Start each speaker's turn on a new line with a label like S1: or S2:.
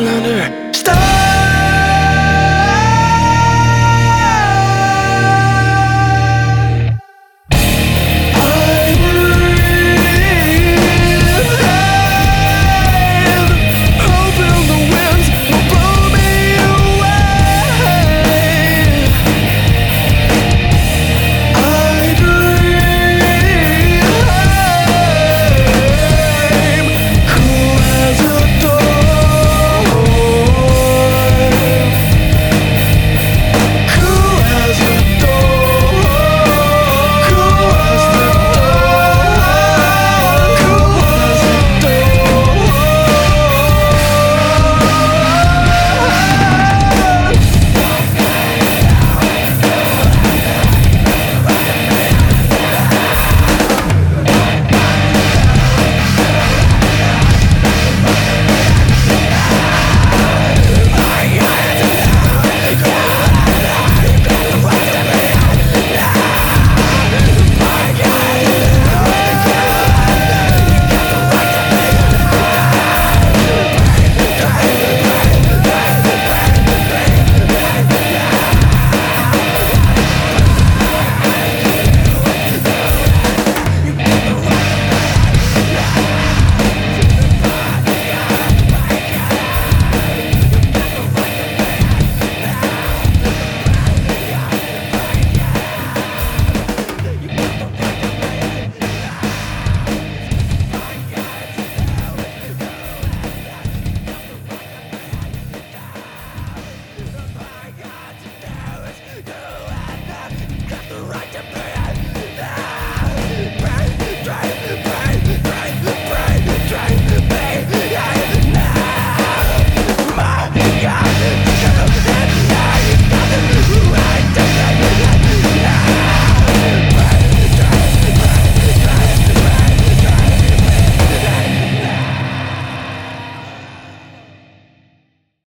S1: なる下